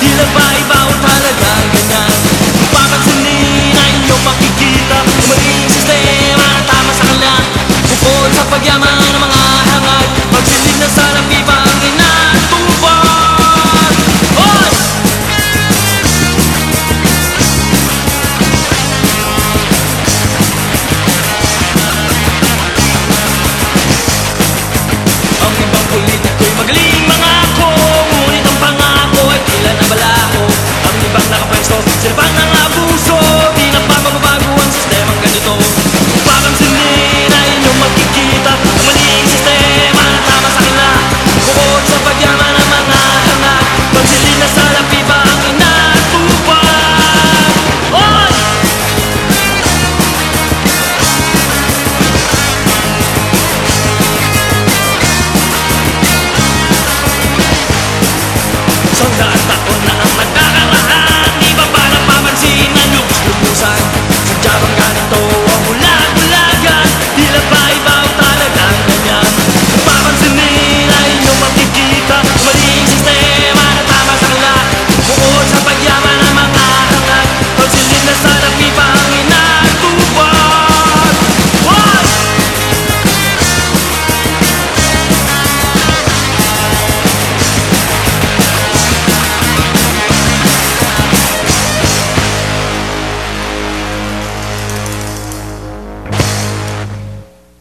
Dile bye bye